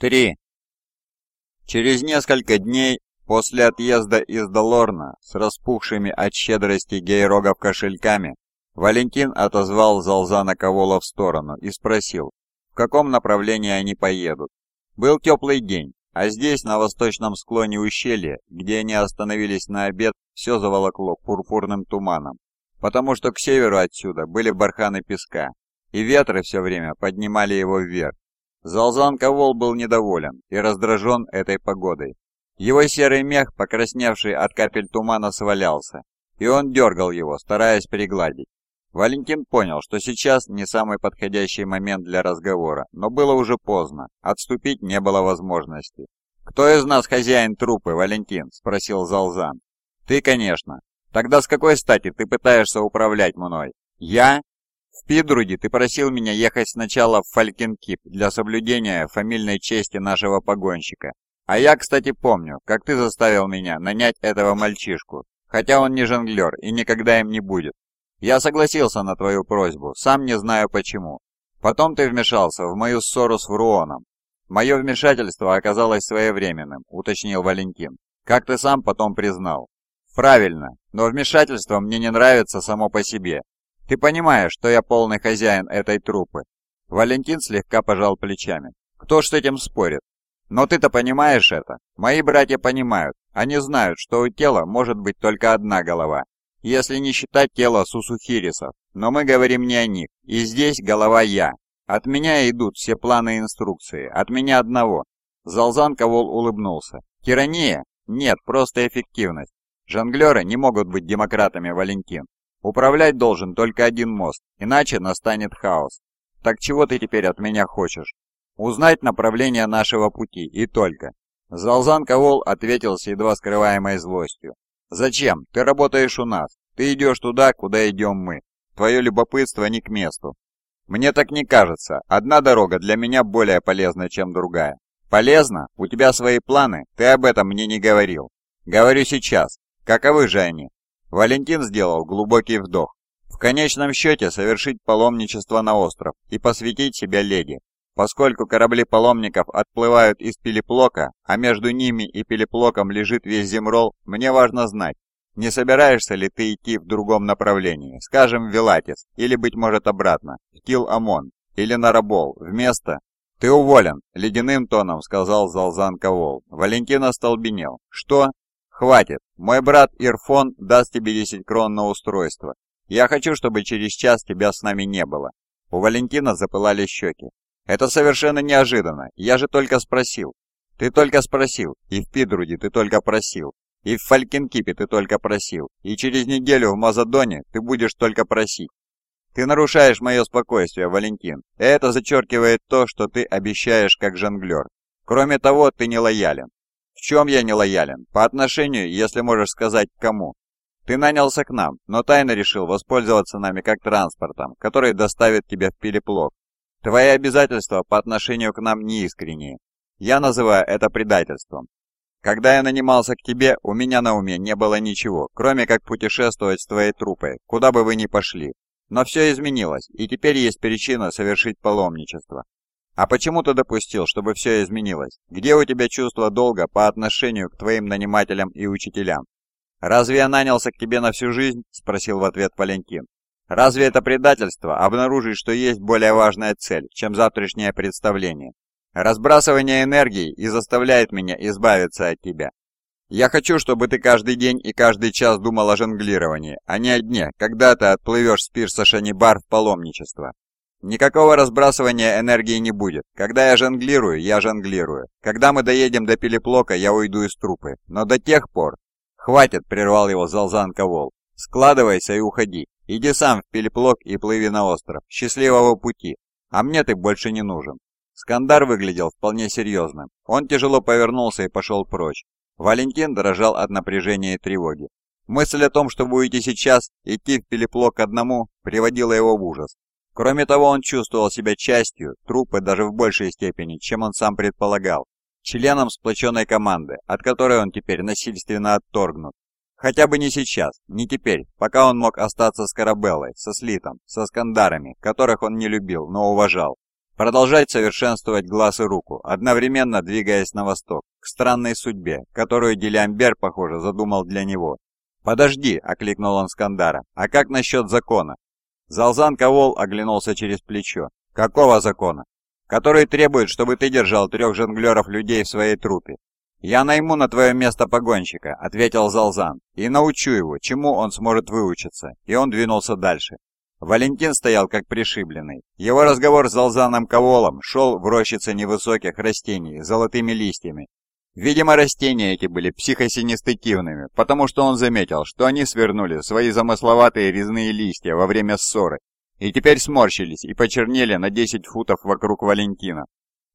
3. Через несколько дней после отъезда из Долорна с распухшими от щедрости гейрогов кошельками, Валентин отозвал Залзана Ковола в сторону и спросил, в каком направлении они поедут. Был теплый день, а здесь, на восточном склоне ущелья, где они остановились на обед, все заволокло пурпурным туманом, потому что к северу отсюда были барханы песка, и ветры все время поднимали его вверх, Залзан Ковол был недоволен и раздражен этой погодой. Его серый мех, покрасневший от капель тумана, свалялся, и он дергал его, стараясь пригладить. Валентин понял, что сейчас не самый подходящий момент для разговора, но было уже поздно, отступить не было возможности. «Кто из нас хозяин трупы, Валентин?» – спросил Залзан. «Ты, конечно. Тогда с какой стати ты пытаешься управлять мной?» «Я? В Пидруде ты просил меня ехать сначала в Фалькинкип для соблюдения фамильной чести нашего погонщика. А я, кстати, помню, как ты заставил меня нанять этого мальчишку, хотя он не жонглер и никогда им не будет. Я согласился на твою просьбу, сам не знаю почему. Потом ты вмешался в мою ссору с Вруоном. Мое вмешательство оказалось своевременным, уточнил Валентин. Как ты сам потом признал. Правильно, но вмешательство мне не нравится само по себе. Ты понимаешь, что я полный хозяин этой трупы?» Валентин слегка пожал плечами. «Кто ж с этим спорит? Но ты-то понимаешь это? Мои братья понимают. Они знают, что у тела может быть только одна голова, если не считать тело сусухирисов. Но мы говорим не о них. И здесь голова я. От меня идут все планы и инструкции. От меня одного». Залзан Ковол улыбнулся. «Тирания? Нет, просто эффективность. Жонглеры не могут быть демократами, Валентин. Управлять должен только один мост, иначе настанет хаос. Так чего ты теперь от меня хочешь? Узнать направление нашего пути, и только. Залзан Ковол ответил с едва скрываемой злостью. «Зачем? Ты работаешь у нас. Ты идешь туда, куда идем мы. Твое любопытство не к месту. Мне так не кажется. Одна дорога для меня более полезна, чем другая. Полезно? У тебя свои планы? Ты об этом мне не говорил. Говорю сейчас. Каковы же они? Валентин сделал глубокий вдох. В конечном счете совершить паломничество на остров и посвятить себя Леге. Поскольку корабли паломников отплывают из Пилиплока, а между ними и Пилиплоком лежит весь Земрол, мне важно знать, не собираешься ли ты идти в другом направлении, скажем, в Вилатис, или, быть может, обратно, в Кил-Амон, или на Рабол, вместо... «Ты уволен», — ледяным тоном сказал Залзан Ковол. Валентин остолбенел. «Что? «Хватит. Мой брат Ирфон даст тебе 10 крон на устройство. Я хочу, чтобы через час тебя с нами не было». У Валентина запылали щеки. «Это совершенно неожиданно. Я же только спросил». «Ты только спросил. И в Пидруде ты только просил. И в Фалькинкипе ты только просил. И через неделю в Мазадоне ты будешь только просить. Ты нарушаешь мое спокойствие, Валентин. Это зачеркивает то, что ты обещаешь как жонглер. Кроме того, ты не лоялен. В чем я не лоялен? По отношению, если можешь сказать, к кому? Ты нанялся к нам, но тайно решил воспользоваться нами как транспортом, который доставит тебя в Пилиплок. Твои обязательства по отношению к нам неискренние. Я называю это предательством. Когда я нанимался к тебе, у меня на уме не было ничего, кроме как путешествовать с твоей трупой, куда бы вы ни пошли. Но все изменилось, и теперь есть причина совершить паломничество. А почему ты допустил, чтобы все изменилось? Где у тебя чувство долга по отношению к твоим нанимателям и учителям? Разве я нанялся к тебе на всю жизнь? Спросил в ответ Валентин. Разве это предательство обнаружить, что есть более важная цель, чем завтрашнее представление? Разбрасывание энергии и заставляет меня избавиться от тебя. Я хочу, чтобы ты каждый день и каждый час думал о жонглировании, а не о дне, когда ты отплывешь с пирса Шанибар в паломничество. Никакого разбрасывания энергии не будет. Когда я жонглирую, я жонглирую. Когда мы доедем до Пилиплока, я уйду из трупы. Но до тех пор... Хватит, прервал его Залзан Ковол. Складывайся и уходи. Иди сам в Пилиплок и плыви на остров. Счастливого пути. А мне ты больше не нужен. Скандар выглядел вполне серьезным. Он тяжело повернулся и пошел прочь. Валентин дрожал от напряжения и тревоги. Мысль о том, чтобы уйти сейчас, идти в Пилиплок одному, приводила его в ужас. Кроме того, он чувствовал себя частью трупы даже в большей степени, чем он сам предполагал, членом сплоченной команды, от которой он теперь насильственно отторгнут. Хотя бы не сейчас, не теперь, пока он мог остаться с Карабеллой, со Слитом, со Скандарами, которых он не любил, но уважал. продолжать совершенствовать глаз и руку, одновременно двигаясь на восток, к странной судьбе, которую Делямбер, похоже, задумал для него. «Подожди!» – окликнул он Скандара. «А как насчет закона?» Залзан Ковол оглянулся через плечо. «Какого закона?» «Который требует, чтобы ты держал трех жонглеров людей в своей трупе. «Я найму на твое место погонщика», — ответил Залзан, — «и научу его, чему он сможет выучиться». И он двинулся дальше. Валентин стоял как пришибленный. Его разговор с Залзаном Коволом шел в рощице невысоких растений с золотыми листьями. Видимо, растения эти были психосинестетивными, потому что он заметил, что они свернули свои замысловатые резные листья во время ссоры и теперь сморщились и почернели на 10 футов вокруг Валентина.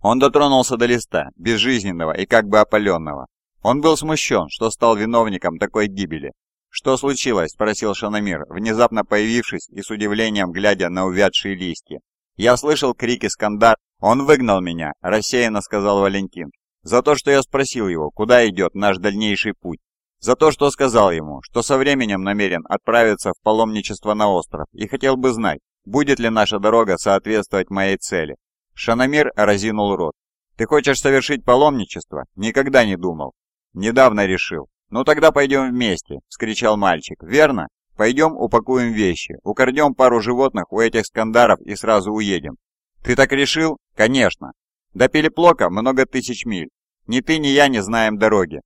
Он дотронулся до листа, безжизненного и как бы опаленного. Он был смущен, что стал виновником такой гибели. «Что случилось?» – спросил Шанамир, внезапно появившись и с удивлением глядя на увядшие листья. «Я слышал крики Скандар. Он выгнал меня», – рассеянно сказал Валентин. «За то, что я спросил его, куда идет наш дальнейший путь. За то, что сказал ему, что со временем намерен отправиться в паломничество на остров и хотел бы знать, будет ли наша дорога соответствовать моей цели. Шанамир разинул рот. «Ты хочешь совершить паломничество?» «Никогда не думал». «Недавно решил». «Ну тогда пойдем вместе», — вскричал мальчик. «Верно? Пойдем упакуем вещи, укордем пару животных у этих скандаров и сразу уедем». «Ты так решил?» «Конечно. До Пелеплока много тысяч миль. Ни ты, ни я не знаем дороги».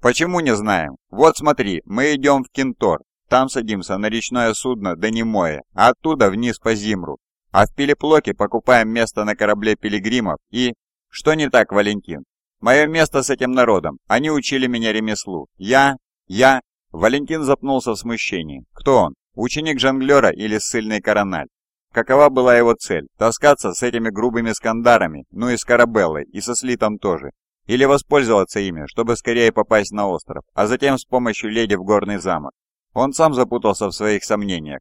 «Почему не знаем? Вот смотри, мы идем в Кентор. Там садимся на речное судно до Немоя, а оттуда вниз по Зимру. А в Пилеплоке покупаем место на корабле пилигримов и... Что не так, Валентин? Мое место с этим народом. Они учили меня ремеслу. Я... Я... Валентин запнулся в смущении. Кто он? Ученик жонглера или ссыльный корональ? Какова была его цель? Таскаться с этими грубыми скандарами, ну и с Карабеллой, и со Слитом тоже. Или воспользоваться ими, чтобы скорее попасть на остров, а затем с помощью леди в горный замок. Он сам запутался в своих сомнениях.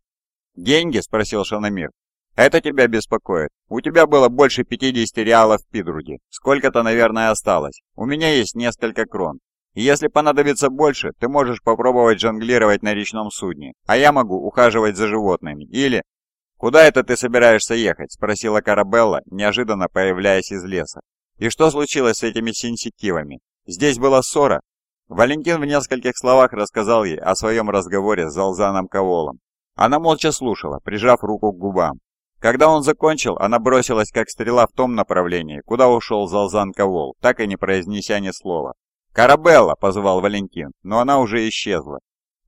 «Деньги?» – спросил Шанамир. Это тебя беспокоит. У тебя было больше 50 реалов в Пидруде. Сколько-то, наверное, осталось. У меня есть несколько крон. И если понадобится больше, ты можешь попробовать жонглировать на речном судне, а я могу ухаживать за животными. Или... «Куда это ты собираешься ехать?» – спросила Карабелла, неожиданно появляясь из леса. «И что случилось с этими сенситивами? Здесь была ссора?» Валентин в нескольких словах рассказал ей о своем разговоре с Залзаном Коволом. Она молча слушала, прижав руку к губам. Когда он закончил, она бросилась как стрела в том направлении, куда ушел Залзан Ковол, так и не произнеся ни слова. «Карабелла!» — позвал Валентин, но она уже исчезла.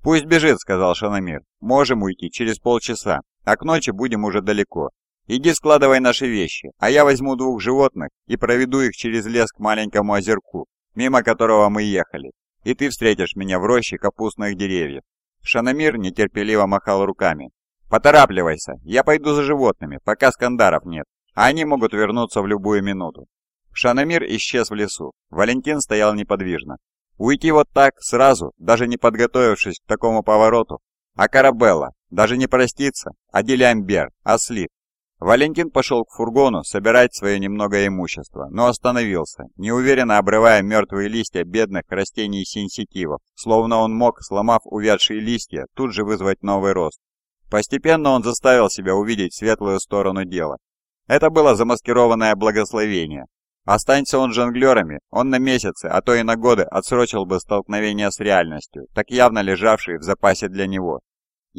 «Пусть бежит», — сказал Шанамир. «Можем уйти через полчаса, а к ночи будем уже далеко. Иди складывай наши вещи, а я возьму двух животных и проведу их через лес к маленькому озерку, мимо которого мы ехали, и ты встретишь меня в роще капустных деревьев». Шанамир нетерпеливо махал руками. «Поторапливайся, я пойду за животными, пока скандаров нет, а они могут вернуться в любую минуту». Шанамир исчез в лесу. Валентин стоял неподвижно. Уйти вот так, сразу, даже не подготовившись к такому повороту. А Карабелла, даже не проститься, а Делямбер, а Слит. Валентин пошел к фургону собирать свое немного имущество, но остановился, неуверенно обрывая мертвые листья бедных растений сенситивов, словно он мог, сломав увядшие листья, тут же вызвать новый рост. Постепенно он заставил себя увидеть светлую сторону дела. Это было замаскированное благословение. Останься он жонглерами, он на месяцы, а то и на годы отсрочил бы столкновение с реальностью, так явно лежавшей в запасе для него.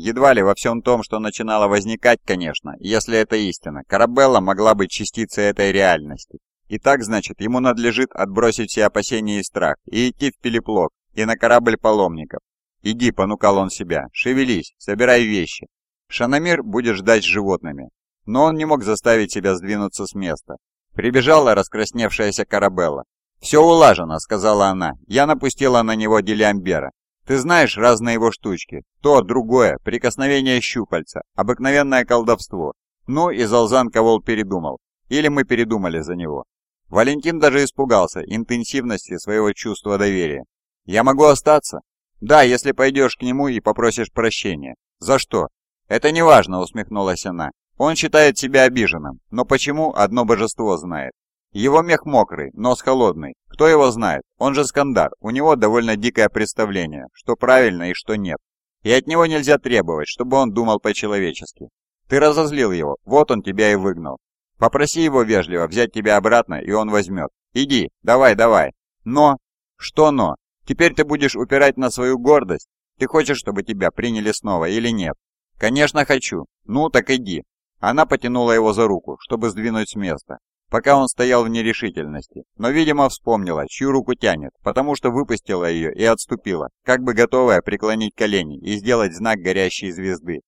Едва ли во всем том, что начинало возникать, конечно, если это истина, Карабелла могла быть частицей этой реальности. И так, значит, ему надлежит отбросить все опасения и страх, и идти в Пелеплок, и на корабль паломников. «Иди», — понукал он себя, — «шевелись, собирай вещи, Шанамир будет ждать с животными, но он не мог заставить себя сдвинуться с места. Прибежала раскрасневшаяся Карабелла. «Все улажено», — сказала она. «Я напустила на него Делиамбера. Ты знаешь разные его штучки. То, другое, прикосновение щупальца, обыкновенное колдовство. Ну и Залзан Ковол передумал. Или мы передумали за него». Валентин даже испугался интенсивности своего чувства доверия. «Я могу остаться?» «Да, если пойдешь к нему и попросишь прощения». «За что?» «Это не важно», — усмехнулась она. «Он считает себя обиженным, но почему, одно божество знает. Его мех мокрый, нос холодный. Кто его знает? Он же Скандар. У него довольно дикое представление, что правильно и что нет. И от него нельзя требовать, чтобы он думал по-человечески. Ты разозлил его, вот он тебя и выгнал. Попроси его вежливо взять тебя обратно, и он возьмет. Иди, давай, давай. Но... Что но? Теперь ты будешь упирать на свою гордость? Ты хочешь, чтобы тебя приняли снова или нет? Конечно, хочу. Ну, так иди. Она потянула его за руку, чтобы сдвинуть с места, пока он стоял в нерешительности, но, видимо, вспомнила, чью руку тянет, потому что выпустила ее и отступила, как бы готовая преклонить колени и сделать знак горящей звезды.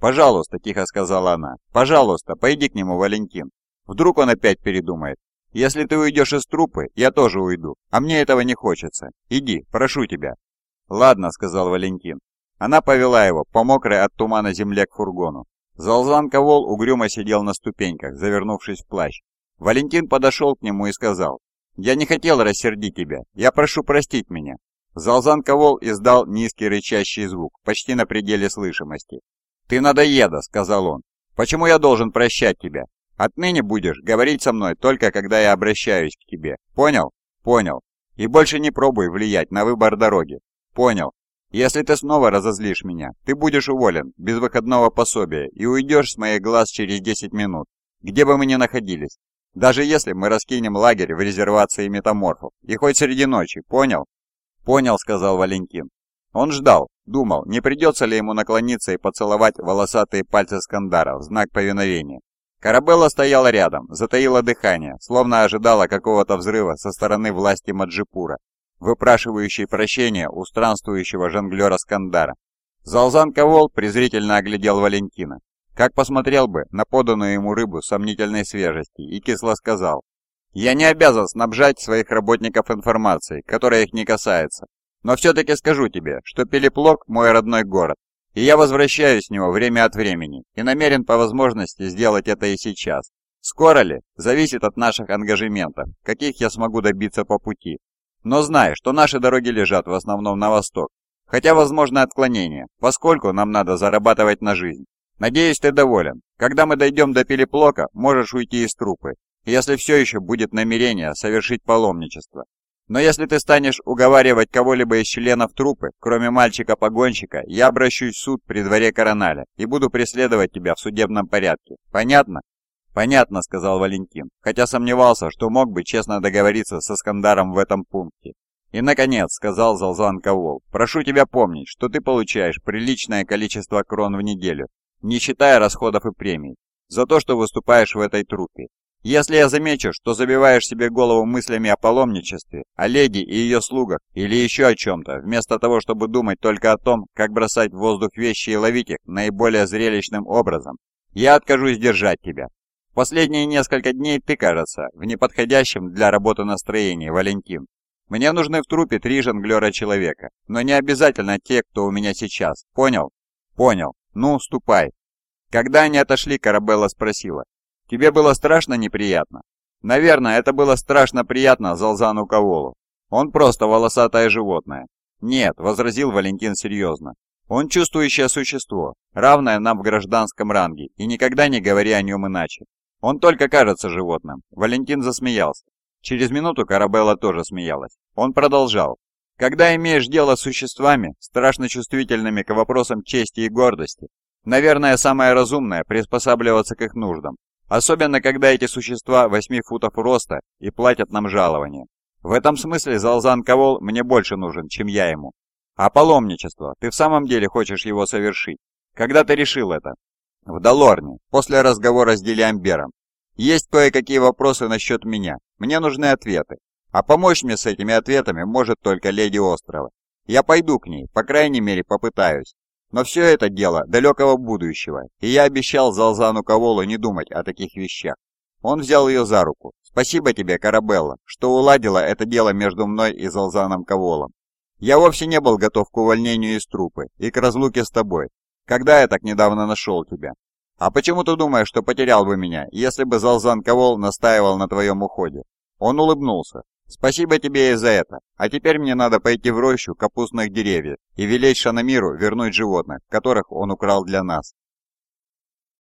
«Пожалуйста», — тихо сказала она, — «пожалуйста, пойди к нему, Валентин. Вдруг он опять передумает. Если ты уйдешь из трупы, я тоже уйду, а мне этого не хочется. Иди, прошу тебя». «Ладно», — сказал Валентин. Она повела его по мокрой от тумана земле к фургону. Залзан Ковол угрюмо сидел на ступеньках, завернувшись в плащ. Валентин подошел к нему и сказал, «Я не хотел рассердить тебя, я прошу простить меня». Залзан Ковол издал низкий рычащий звук, почти на пределе слышимости. «Ты надоеда», — сказал он. «Почему я должен прощать тебя? Отныне будешь говорить со мной только когда я обращаюсь к тебе. Понял? Понял. И больше не пробуй влиять на выбор дороги. Понял. Если ты снова разозлишь меня, ты будешь уволен, без выходного пособия, и уйдешь с моих глаз через 10 минут, где бы мы ни находились. Даже если мы раскинем лагерь в резервации метаморфов, и хоть среди ночи, понял? Понял, сказал Валентин. Он ждал, думал, не придется ли ему наклониться и поцеловать волосатые пальцы Скандара в знак повиновения. Карабелла стояла рядом, затаила дыхание, словно ожидала какого-то взрыва со стороны власти Маджипура выпрашивающий прощения у странствующего жонглера Скандара. Залзан Ковол презрительно оглядел Валентина, как посмотрел бы на поданную ему рыбу сомнительной свежести, и кисло сказал, «Я не обязан снабжать своих работников информацией, которая их не касается, но все-таки скажу тебе, что Пелеплок – мой родной город, и я возвращаюсь с него время от времени, и намерен по возможности сделать это и сейчас. Скоро ли? Зависит от наших ангажементов, каких я смогу добиться по пути. Но знай, что наши дороги лежат в основном на восток, хотя возможно отклонение, поскольку нам надо зарабатывать на жизнь. Надеюсь, ты доволен. Когда мы дойдем до Пелеплока, можешь уйти из трупы, если все еще будет намерение совершить паломничество. Но если ты станешь уговаривать кого-либо из членов трупы, кроме мальчика-погонщика, я обращусь в суд при дворе Короналя и буду преследовать тебя в судебном порядке. Понятно? «Понятно», — сказал Валентин, хотя сомневался, что мог бы честно договориться со Скандаром в этом пункте. «И, наконец», — сказал Залзан Ковол, — «прошу тебя помнить, что ты получаешь приличное количество крон в неделю, не считая расходов и премий, за то, что выступаешь в этой труппе. Если я замечу, что забиваешь себе голову мыслями о паломничестве, о леди и ее слугах или еще о чем-то, вместо того, чтобы думать только о том, как бросать в воздух вещи и ловить их наиболее зрелищным образом, я откажусь держать тебя, Последние несколько дней ты, кажется, в неподходящем для работы настроении, Валентин. Мне нужны в трупе три жонглера человека, но не обязательно те, кто у меня сейчас. Понял? Понял. Ну, ступай. Когда они отошли, Карабелла спросила. Тебе было страшно неприятно? Наверное, это было страшно приятно Залзану Каволу. Он просто волосатое животное. Нет, возразил Валентин серьезно. Он чувствующее существо, равное нам в гражданском ранге, и никогда не говори о нем иначе. Он только кажется животным. Валентин засмеялся. Через минуту Карабелла тоже смеялась. Он продолжал. Когда имеешь дело с существами, страшно чувствительными к вопросам чести и гордости, наверное, самое разумное приспосабливаться к их нуждам. Особенно, когда эти существа 8 футов роста и платят нам жалование. В этом смысле Залзан Ковол мне больше нужен, чем я ему. А паломничество, ты в самом деле хочешь его совершить? Когда ты решил это? в Долорне, после разговора с Делиамбером. Есть кое-какие вопросы насчет меня. Мне нужны ответы. А помочь мне с этими ответами может только леди острова. Я пойду к ней, по крайней мере попытаюсь. Но все это дело далекого будущего, и я обещал Залзану Коволу не думать о таких вещах. Он взял ее за руку. «Спасибо тебе, Карабелла, что уладила это дело между мной и Залзаном Коволом. Я вовсе не был готов к увольнению из трупы и к разлуке с тобой, когда я так недавно нашел тебя? А почему ты думаешь, что потерял бы меня, если бы Залзан Ковол настаивал на твоем уходе? Он улыбнулся. Спасибо тебе и за это. А теперь мне надо пойти в рощу капустных деревьев и велеть Шанамиру вернуть животных, которых он украл для нас.